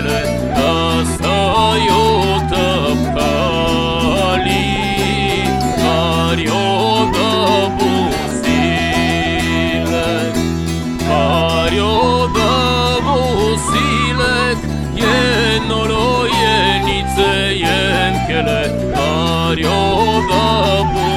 tyle dostoju do pali. Mario do busilek. Mario do busilek. Jenolo jenice jenkiele Mario do busilek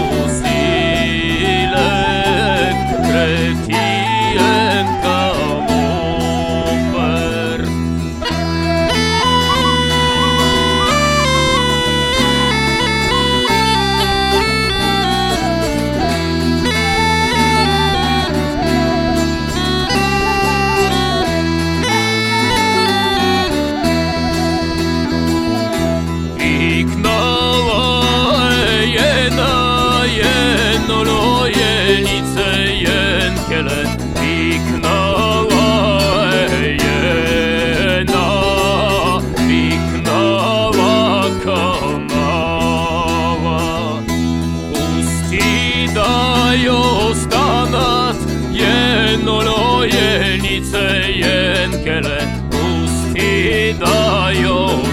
Jednolo jenice jenkele Piknała jena. Piknała kanała. Pusti dają stanat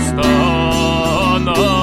stanat